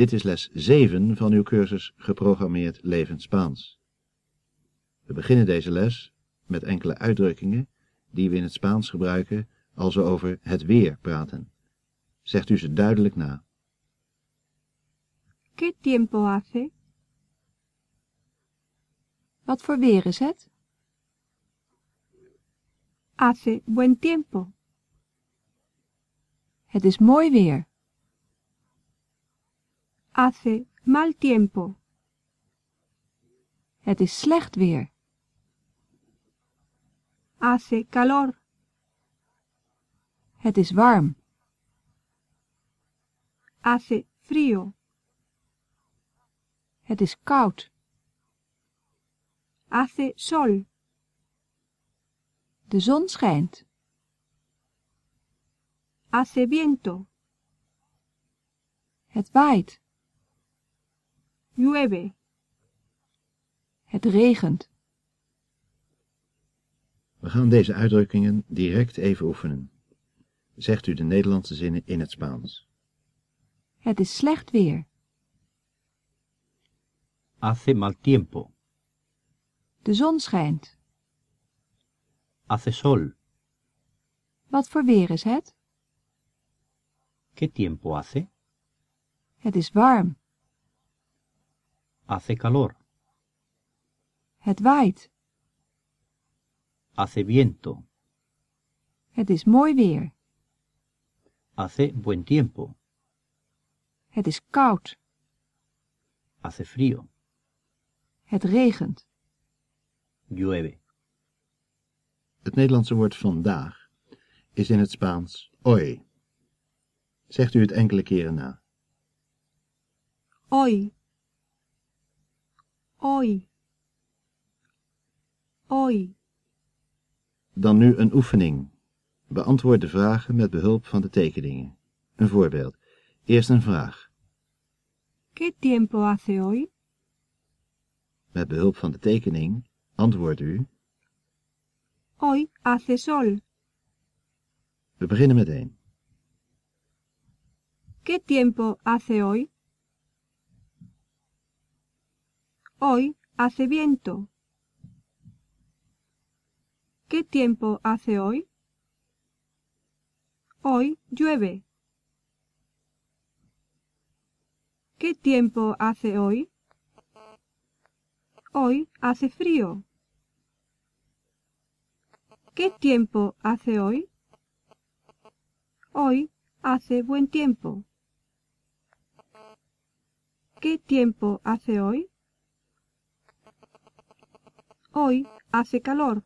Dit is les 7 van uw cursus Geprogrammeerd Levend Spaans. We beginnen deze les met enkele uitdrukkingen die we in het Spaans gebruiken als we over het weer praten. Zegt u ze duidelijk na. ¿Qué tiempo hace? Wat voor weer is het? Hace buen tiempo. Het is mooi weer. Hace mal tiempo. Het is slecht weer. Hace calor. Het is warm. Hace frío. Het is koud. Hace sol. De zon schijnt. Hace viento. Het waait. Llueve. Het regent. We gaan deze uitdrukkingen direct even oefenen. Zegt u de Nederlandse zinnen in het Spaans. Het is slecht weer. Hace mal tiempo. De zon schijnt. Hace sol. Wat voor weer is het? ¿Qué tiempo hace? Het is warm. Hace calor. Het waait. Hace viento. Het is mooi weer. Hace buen tiempo. Het is koud. Hace frío. Het regent. Llueve. Het Nederlandse woord vandaag is in het Spaans hoy. Zegt u het enkele keren na. Hoy. Hoy. Hoy. Dan nu een oefening. Beantwoord de vragen met behulp van de tekeningen. Een voorbeeld. Eerst een vraag. ¿Qué tiempo hace hoy? Met behulp van de tekening antwoordt u. Hoy hace sol. We beginnen meteen. ¿Qué tiempo hace hoy? Hoy hace viento. ¿Qué tiempo hace hoy? Hoy llueve. ¿Qué tiempo hace hoy? Hoy hace frío. ¿Qué tiempo hace hoy? Hoy hace buen tiempo. ¿Qué tiempo hace hoy? Hoy hace calor.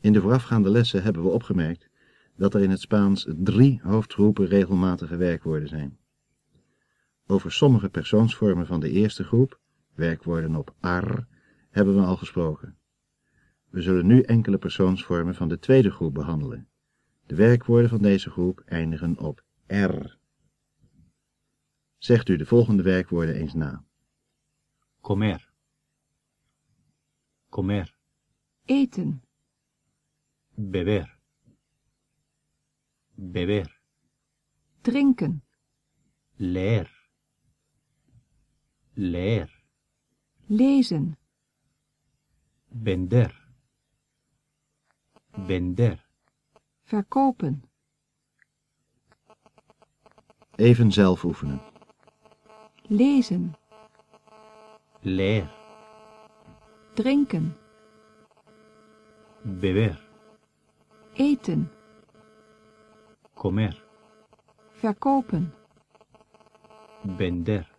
In de voorafgaande lessen hebben we opgemerkt dat er in het Spaans drie hoofdgroepen regelmatige werkwoorden zijn. Over sommige persoonsvormen van de eerste groep, werkwoorden op ar, hebben we al gesproken. We zullen nu enkele persoonsvormen van de tweede groep behandelen. De werkwoorden van deze groep eindigen op r. Zegt u de volgende werkwoorden eens na. Comer. Comer. Eten. Beber. Beber. Drinken. Leer. Leer. Lezen. Vender. Vender. Verkopen. Even zelf oefenen. Lezen. Leer. Drinken. Beber. Eten. Comer. Verkopen. Vender.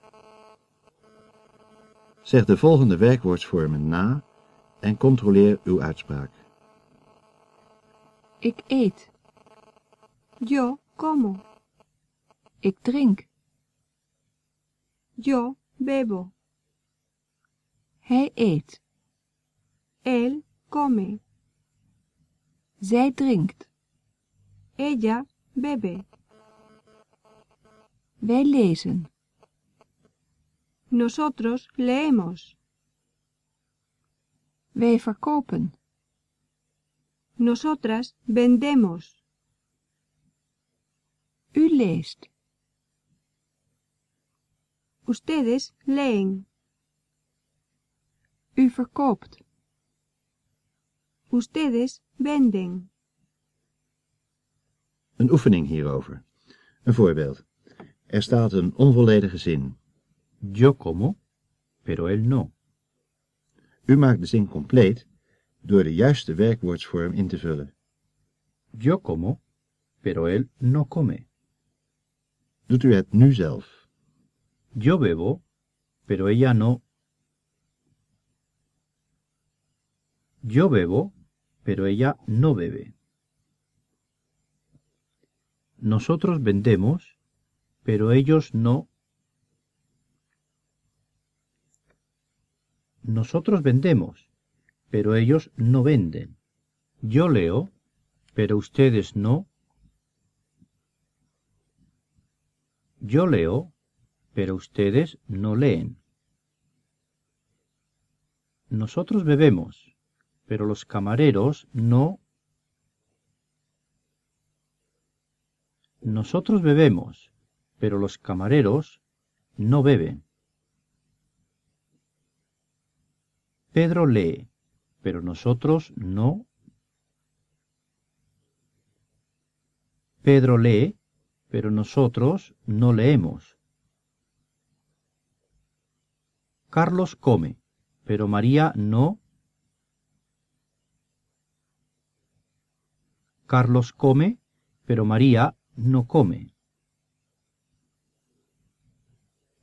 Zeg de volgende werkwoordsvormen na en controleer uw uitspraak. Ik eet. Yo como. Ik drink. Yo bebo. Hij eet. Él come. Zij drinkt. Ella bebe. Wij lezen. Nosotros leemos. Wij verkopen. Nosotras vendemos. U leest. Ustedes leen. U verkoopt. Ustedes venden. Een oefening hierover. Een voorbeeld. Er staat een onvolledige zin. Yo como, pero él no. U maakt de zin compleet door de juiste werkwoordsvorm in te vullen. Yo como, pero él no come. Doet u het nu zelf. Yo bebo, pero ella no. Yo bebo, pero ella no bebe. Nosotros vendemos, pero ellos no. Nosotros vendemos, pero ellos no venden. Yo leo, pero ustedes no. Yo leo, pero ustedes no leen. Nosotros bebemos, pero los camareros no. Nosotros bebemos, pero los camareros no beben. Pedro lee, pero nosotros no. Pedro lee, pero nosotros no leemos. Carlos come, pero María no. Carlos come, pero María no come.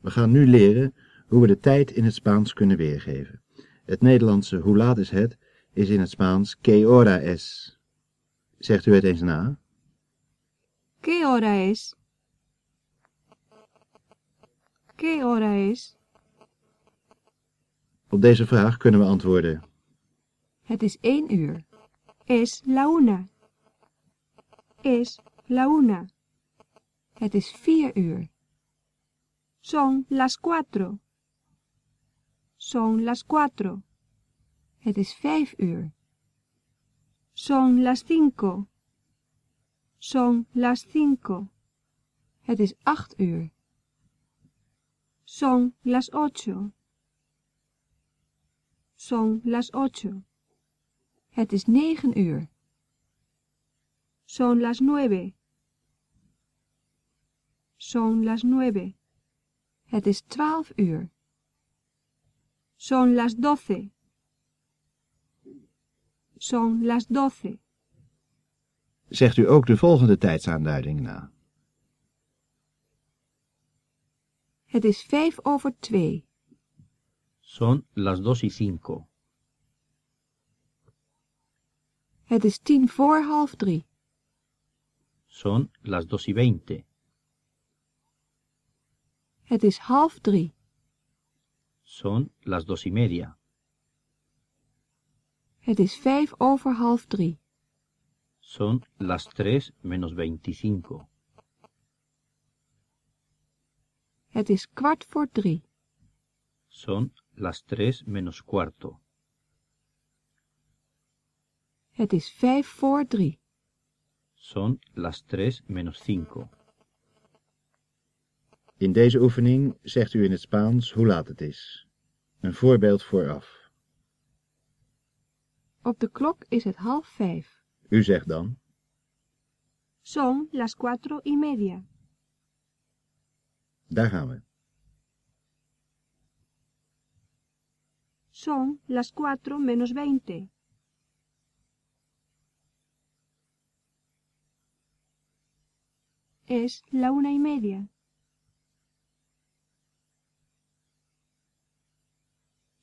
We gaan nu leren hoe we de tijd in het Spaans kunnen weergeven. Het Nederlandse hoe laat is het is in het Spaans que hora es. Zegt u het eens na? ¿Qué hora es? ¿Qué hora es? Op deze vraag kunnen we antwoorden. Het is één uur. Es la una. Es la. Het is vier uur. Son las cuatro. Son las cuatro. Het is vijf uur. Son las cinco. Son las cinco. Het is acht uur. Son las ocho. Son las ocho. Het is negen uur. Son las nueve. Son las nueve. Het is twaalf uur. Son las doce. Son las doce. Zegt u ook de volgende tijdsaanduiding na. Het is vijf over twee. Son las dos y cinco. Het is tien voor half drie. Son las dos y veinte. Het is half drie. Son las dos y media. Het is vijf over half drie. Son las tres menos veinticinco. Het is kwart voor drie. Son las tres menos cuarto. Het is vijf voor drie. Son las tres menos cinco. In deze oefening zegt u in het Spaans hoe laat het is. Een voorbeeld vooraf. Op de klok is het half vijf. U zegt dan. Son las cuatro y media. Daar gaan we. Son las cuatro menos veinte. Es la una y media.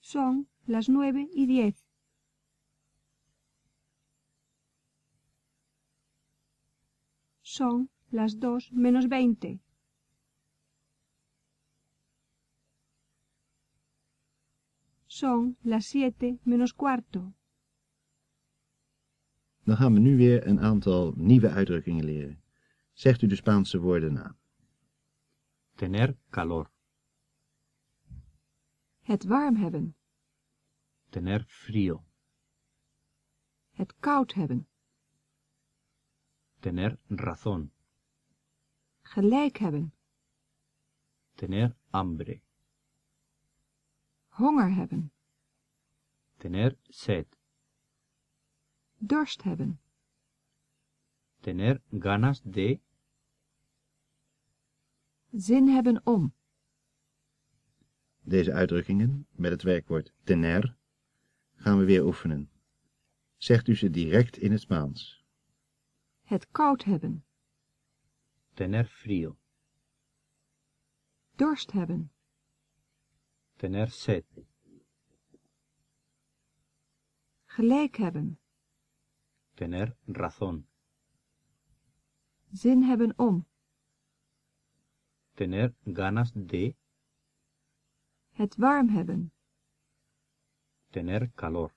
Son las nueve y diez. Son las dos menos veinte. Son las siete menos cuarto. Dan gaan we nu weer een aantal nieuwe uitdrukkingen leren. Zegt u de Spaanse woorden na. Tener calor. Het warm hebben. Tener frío. Het koud hebben. Tener razón. Gelijk hebben. Tener hambre. Honger hebben. Tener sed. Dorst hebben. Tener ganas de. Zin hebben om. Deze uitdrukkingen met het werkwoord tener gaan we weer oefenen. Zegt u ze direct in het Spaans. Het koud hebben. Tener frío. Dorst hebben. Tener sed. Gelijk hebben. Tener razón. Zin hebben om. Tener ganas de. Het warm hebben. Tener calor.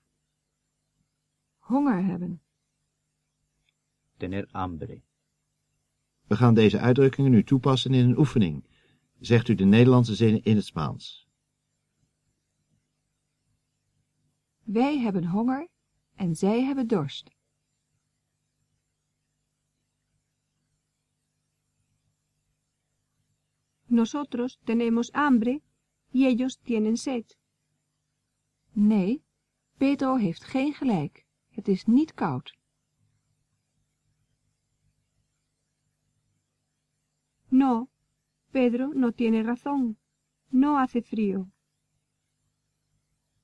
Honger hebben. Tener hambre. We gaan deze uitdrukkingen nu toepassen in een oefening. Zegt u de Nederlandse zinnen in het Spaans. Wij hebben honger en zij hebben dorst. Nosotros tenemos hambre y ellos tienen sed. Nee, Pedro heeft geen gelijk. Het is niet koud. No, Pedro no tiene razón. No hace frío.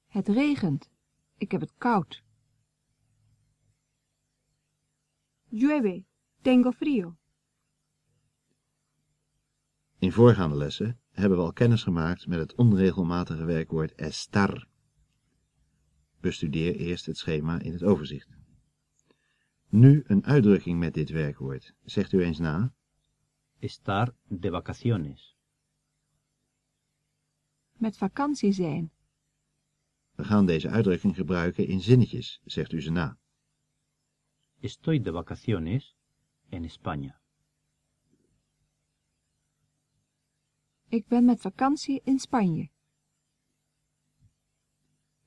Het regent. Ik heb het koud. Llueve. Tengo frío. In voorgaande lessen hebben we al kennis gemaakt met het onregelmatige werkwoord estar. Bestudeer eerst het schema in het overzicht. Nu een uitdrukking met dit werkwoord. Zegt u eens na. Estar de vacaciones. Met vakantie zijn. We gaan deze uitdrukking gebruiken in zinnetjes. Zegt u ze na. Estoy de vacaciones en España. Ik ben met vakantie in Spanje.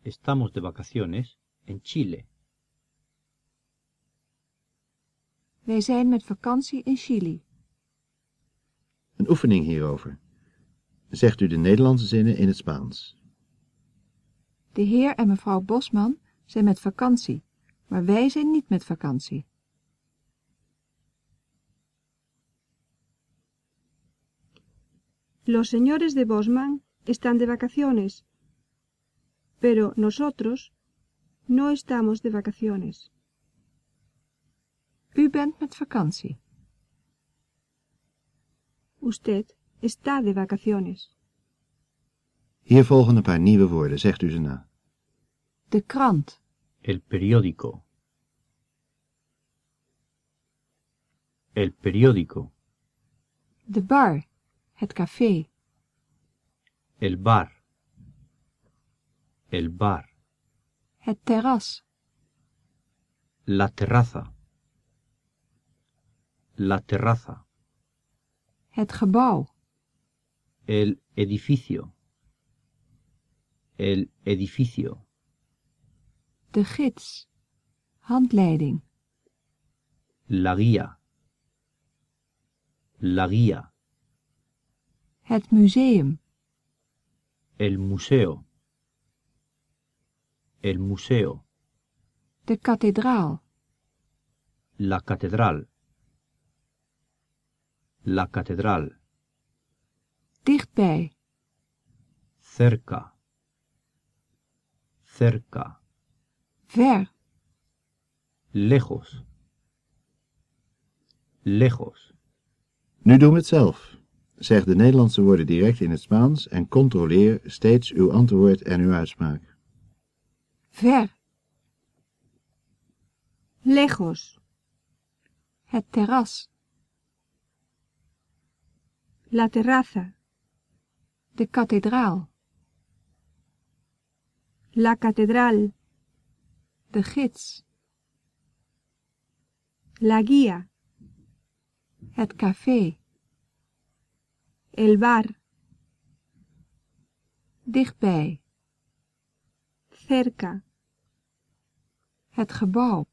Estamos de vacaciones en Chile. Wij zijn met vakantie in Chili. Een oefening hierover. Zegt u de Nederlandse zinnen in het Spaans. De heer en mevrouw Bosman zijn met vakantie, maar wij zijn niet met vakantie. Los señores de Bosman están de vacaciones, pero nosotros no estamos de vacaciones. U bent met vakantie. Usted está de vacaciones. Hier volgen een paar nieuwe woorden. Zegt u ze na. De krant, El periódico. El periódico. de bar, het café, El bar. El bar. het terras, La terraza. La terraza. het gebouw, El edificio. El edificio. de gids, handleiding, La guía. La guía. Het museum, El museo. El museo. de kathedraal, La catedral. La catedral. dichtbij, Cerca. Cerca. ver, Lejos. Lejos. Nu doen we het zelf. Zeg de Nederlandse woorden direct in het Spaans en controleer steeds uw antwoord en uw uitspraak. ver, Lejos. het terras, La terraza. de kathedraal, La catedral. de gids, La guía. het café, El bar. dichtbij, Cerca. het gebouw,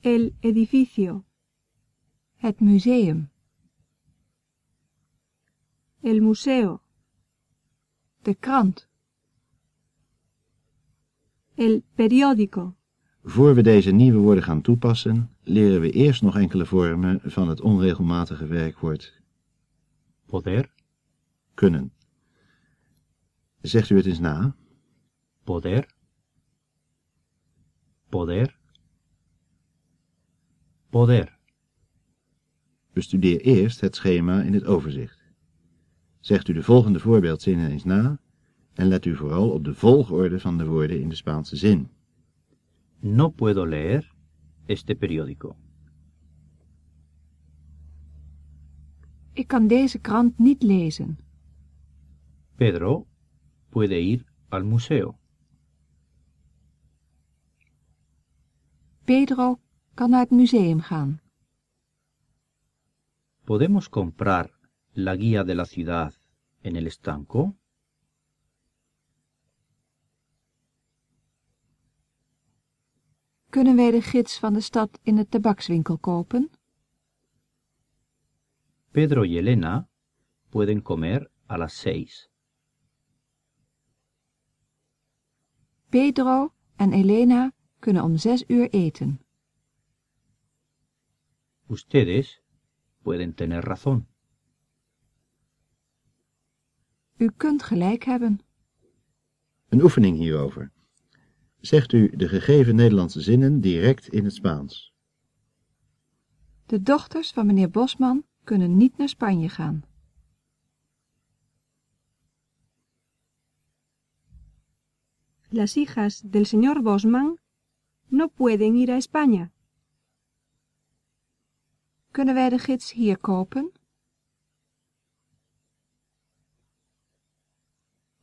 El edificio. het museum, El museo. de krant, El periódico. Voor we deze nieuwe woorden gaan toepassen, leren we eerst nog enkele vormen van het onregelmatige werkwoord poder, kunnen. Zegt u het eens na? poder, poder, poder. Bestudeer eerst het schema in het overzicht. Zegt u de volgende voorbeeldzinnen eens na en let u vooral op de volgorde van de woorden in de Spaanse zin. No puedo leer este periódico. Ik kan deze krant niet lezen. Pedro puede ir al museo. Pedro kan naar het museum gaan. ¿Podemos comprar la guía de la ciudad en el estanco? Kunnen wij de gids van de stad in de tabakswinkel kopen? Pedro y Elena pueden comer a las seis. Pedro en Elena kunnen om zes uur eten. Ustedes pueden tener razón. U kunt gelijk hebben. Een oefening hierover. Zegt u de gegeven Nederlandse zinnen direct in het Spaans. De dochters van meneer Bosman kunnen niet naar Spanje gaan. Las hijas del señor Bosman no pueden ir a España. Kunnen wij de gids hier kopen?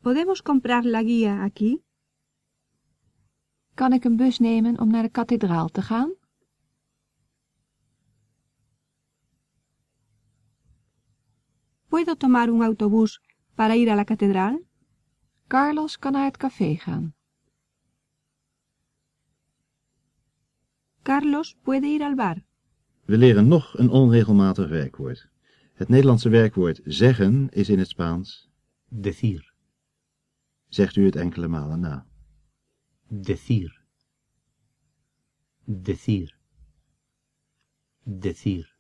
¿Podemos comprar la guía aquí? Kan ik een bus nemen om naar de kathedraal te gaan? ¿Puedo tomar un autobús para ir a la catedral? Carlos kan naar het café gaan. Carlos puede ir al bar. We leren nog een onregelmatig werkwoord. Het Nederlandse werkwoord zeggen is in het Spaans. Decir, Zegt u het enkele malen na. decir, decir, decir.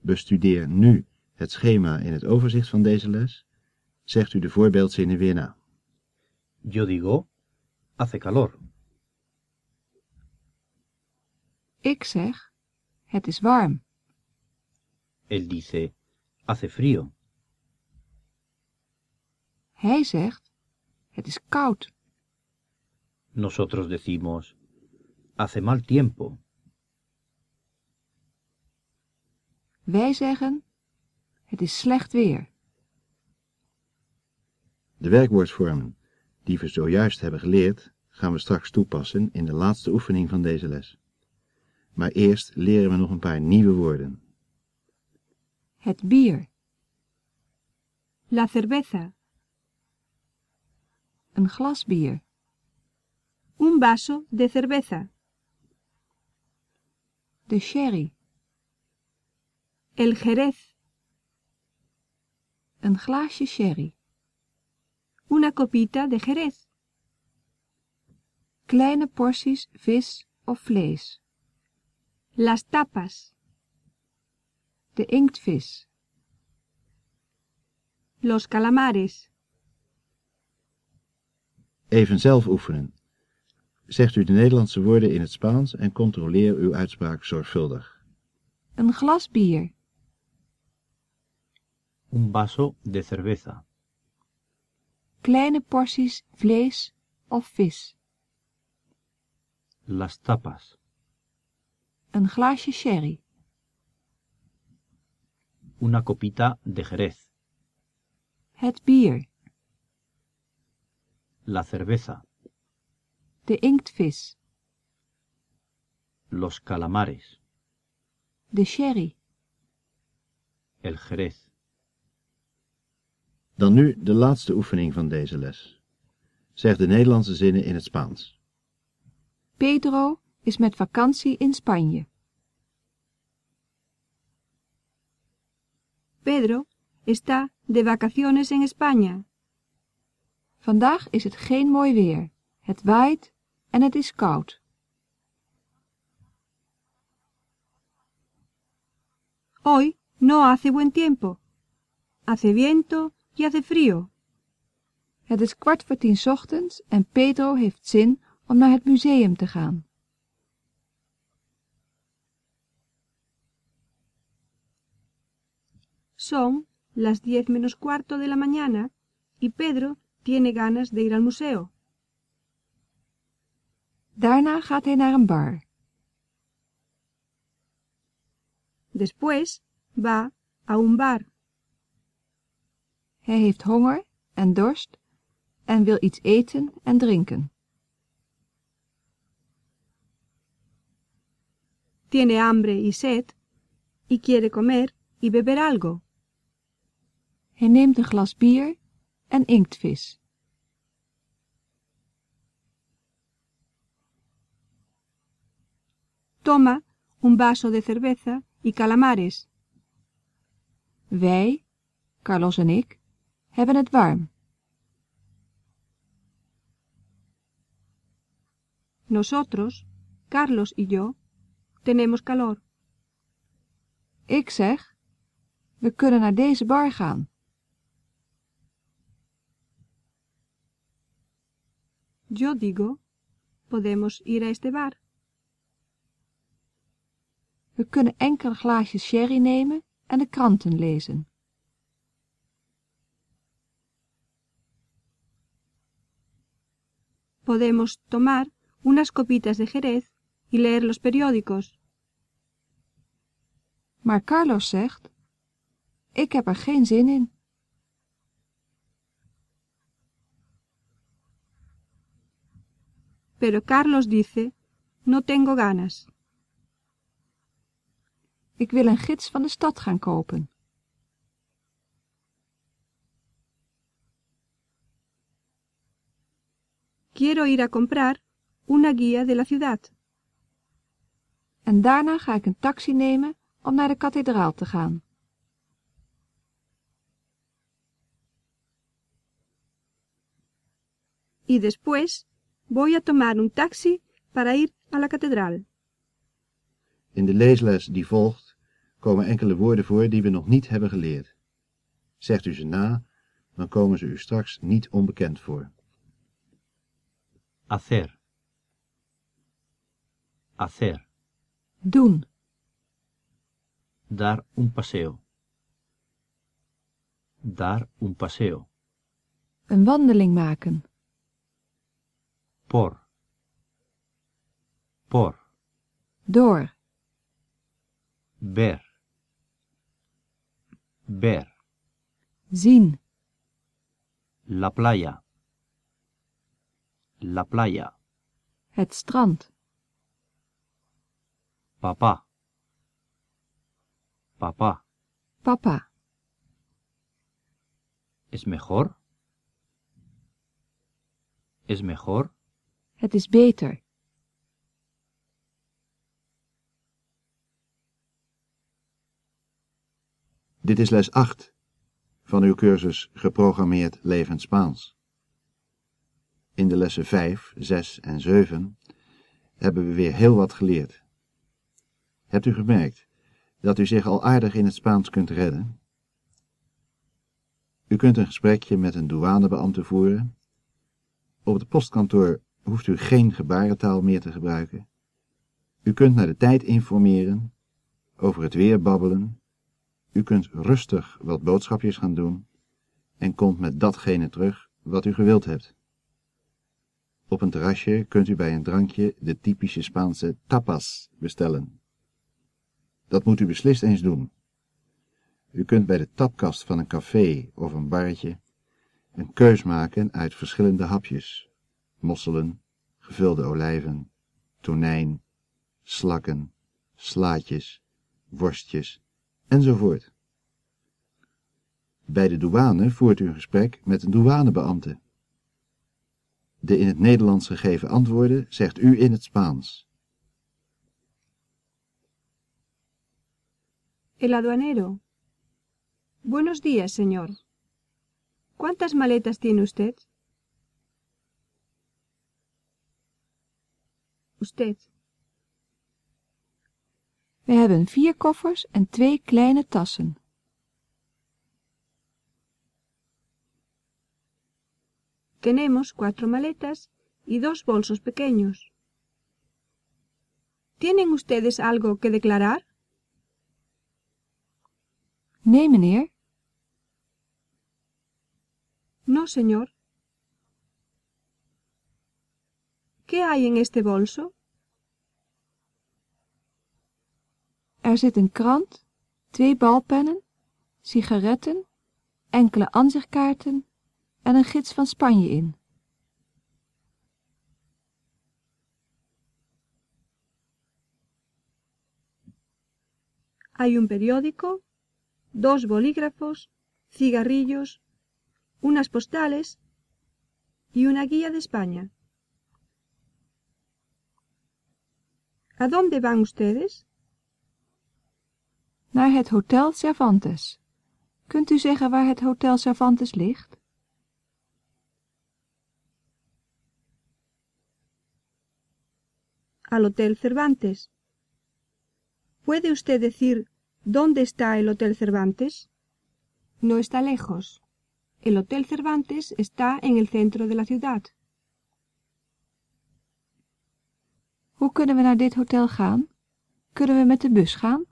Bestudeer nu het schema in het overzicht van deze les. Zegt u de voorbeeldzinnen weer na. Yo digo, hace calor. Ik zeg, het is warm. Él dice, hace frío. Hij zegt, het is koud. Nosotros decimos, hace mal tiempo. Wij zeggen, het is slecht weer. De werkwoordsvormen die we zojuist hebben geleerd, gaan we straks toepassen in de laatste oefening van deze les. Maar eerst leren we nog een paar nieuwe woorden. Het bier, La cerveza. een glas bier. Un vaso de cerveza. De sherry, El jerez. Een glaasje sherry. Una copita de jerez. Kleine porties vis of vlees. Las tapas. De inktvis, Los calamares. Even zelf oefenen. Zegt u de Nederlandse woorden in het Spaans en controleer uw uitspraak zorgvuldig. een glas bier. Un vaso de cerveza. Kleine porties vlees of vis. Las tapas. Een glaasje sherry. Una copita de jerez. Het bier. La cerveza. De inktvis. Los calamares. De sherry. El jerez. Dan nu de laatste oefening van deze les. Zeg de Nederlandse zinnen in het Spaans. Pedro is met vakantie in Spanje. Pedro está de vacaciones en España. Vandaag is het geen mooi weer. Het waait en het is koud. Hoy no hace buen tiempo. Hace viento y hace frío. Het is kwart voor tien 's ochtends en Pedro heeft zin om naar het museum te gaan. Son las diez menos cuarto de la mañana y Pedro tiene ganas de ir al museo. Daarna gaat hij naar een bar. Después va a un bar. Hij heeft honger en dorst en wil iets eten en drinken. Tiene hambre y sed y quiere comer y beber algo. Hij neemt een glas bier en inktvis. Toma un vaso de cerveza y calamares. Wij, Carlos en ik, hebben het warm. Nosotros, Carlos y yo, tenemos calor. Ik zeg, we kunnen naar deze bar gaan. Yo digo, podemos ir a este bar. We kunnen enkele glaasjes sherry nemen en de kranten lezen. Podemos tomar unas copitas de Jerez y leer los periódicos. Maar Carlos zegt, ik heb er geen zin in. Pero Carlos dice, no tengo ganas. Ik wil een gids van de stad gaan kopen. Quiero ir a comprar una guía de la ciudad. En daarna ga ik een taxi nemen om naar de kathedraal te gaan. Y después voy a tomar un taxi para ir a la catedral. In de leesles die volgt komen enkele woorden voor die we nog niet hebben geleerd. Zegt u ze na, dan komen ze u straks niet onbekend voor. Hacer. Hacer. Doen. Dar un paseo. Dar un paseo. Een wandeling maken. Por. Por. Door. Ver. Ver. Zien. La playa. La playa. Het strand. Papá. Papá. Papa. ¿Es mejor? ¿Es mejor? Het is beter. Dit is les 8 van uw cursus Geprogrammeerd Levend Spaans. In de lessen 5, 6 en 7 hebben we weer heel wat geleerd. Hebt u gemerkt dat u zich al aardig in het Spaans kunt redden? U kunt een gesprekje met een douanebeambte voeren. Op het postkantoor hoeft u geen gebarentaal meer te gebruiken. U kunt naar de tijd informeren, over het weer babbelen. U kunt rustig wat boodschapjes gaan doen en komt met datgene terug wat u gewild hebt. Op een terrasje kunt u bij een drankje de typische Spaanse tapas bestellen. Dat moet u beslist eens doen. U kunt bij de tapkast van een café of een barretje een keus maken uit verschillende hapjes. Mosselen, gevulde olijven, tonijn, slakken, slaatjes, worstjes enzovoort. Bij de douane voert u een gesprek met een douanebeambte. De in het Nederlands gegeven antwoorden zegt u in het Spaans. El aduanero. Buenos días, señor. ¿Cuántas maletas tiene usted? Usted. We hebben vier koffers en twee kleine tassen. Tenemos cuatro maletas y dos bolsos pequeños. ¿Tienen ustedes algo que declarar? Nee, meneer. No, señor. ¿Qué hay en este bolso? Er zit een krant, twee balpennen, sigaretten, enkele ansichtkaarten en een gids van Spanje in. Hay un periódico, dos bolígrafos, cigarrillos, unas postales y una guía de España. ¿A dónde van ustedes? Naar het Hotel Cervantes. Kunt u zeggen waar het Hotel Cervantes ligt? Al Hotel Cervantes. ¿Puede usted decir dónde está el Hotel Cervantes? No está lejos. El Hotel Cervantes está en el centro de la ciudad. Hoe kunnen we naar dit hotel gaan? Kunnen we met de bus gaan?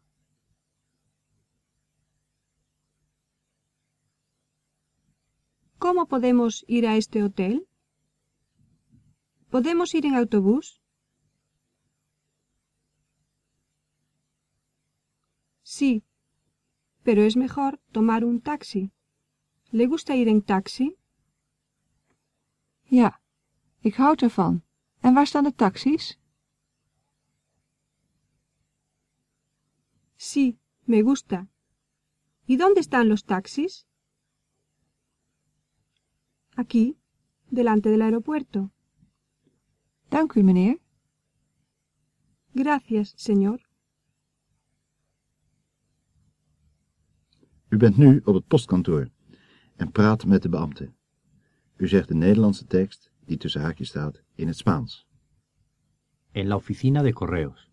¿Cómo podemos ir a este hotel? ¿Podemos ir en autobús? Sí, pero es mejor tomar un taxi. ¿Le gusta ir en taxi? Ja, ik houd ervan. En waar staan de taxis? Sí, me gusta. ¿Y dónde están los taxis? Aquí, delante del aeropuerto. Dank u, meneer. Gracias, señor. U bent nu op het postkantoor en praat met de beambte. U zegt de Nederlandse tekst, die tussen haakjes staat, in het Spaans. En la oficina de correos.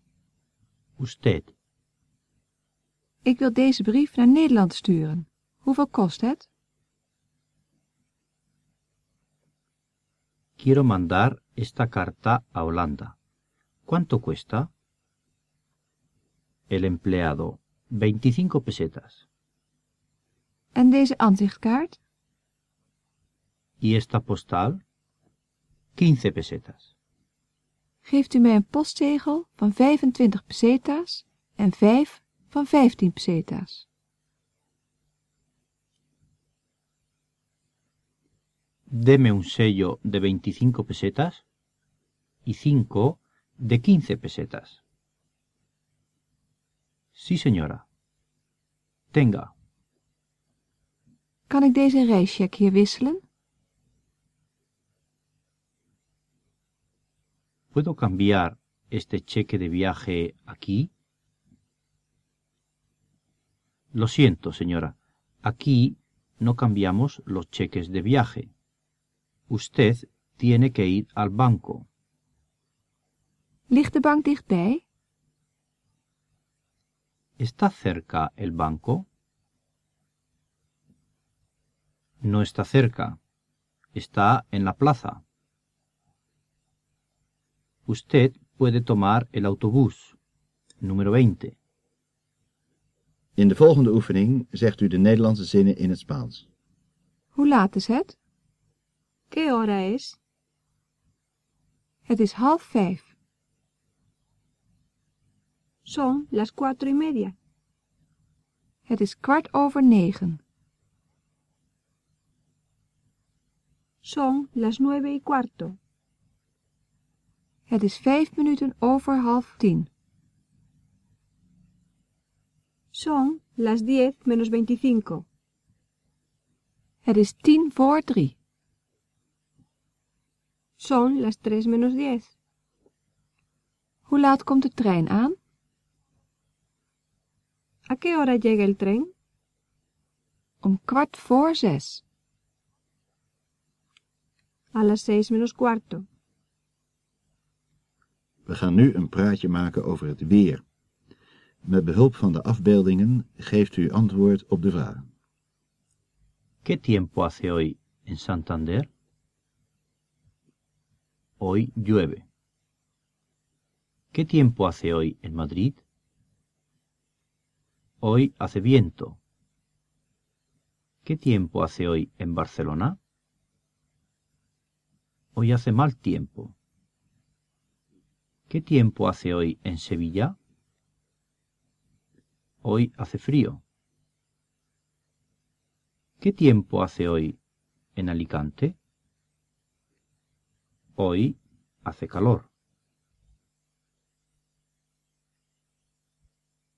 Usted. Ik wil deze brief naar Nederland sturen. Hoeveel kost het? Quiero mandar esta carta a Holanda. ¿Cuánto cuesta? El empleado. 25 pesetas. En deze aanzichtkaart? ¿Y esta postal? 15 pesetas. Geeft u mij een postzegel van 25 pesetas en 5 van 15 pesetas. Deme un sello de 25 pesetas y 5 de 15 pesetas. Sí, señora. Tenga. Kan ik deze reischeck hier wisselen? ¿Puedo cambiar este cheque de viaje aquí? Lo siento, señora. Aquí no cambiamos los cheques de viaje. Usted tiene que ir al banco. Ligt de bank dichtbij? ¿Está cerca el banco? No está cerca. Está en la plaza. Usted puede tomar el autobús, número 20. In de volgende oefening zegt u de Nederlandse zinnen in het Spaans. Hoe laat is het? ¿Qué hora es? Het is half vijf. Son las cuatro y media. Het is kwart over negen. Son las nueve y cuarto. Het is vijf minuten over half tien. Son las diez menos veinticinco. Het is tien voor drie. Son las tres menos diez. Hoe laat komt de trein aan? ¿A qué hora llega el tren? Om kwart voor zes. A las seis menos cuarto. We gaan nu een praatje maken over het weer. Met behulp van de afbeeldingen geeft u antwoord op de vragen. ¿Qué tiempo hace hoy en Santander? Hoy llueve. ¿Qué tiempo hace hoy en Madrid? Hoy hace viento. ¿Qué tiempo hace hoy en Barcelona? Hoy hace mal tiempo. ¿Qué tiempo hace hoy en Sevilla? Hoy hace frío. ¿Qué tiempo hace hoy en Alicante? Hoy hace calor.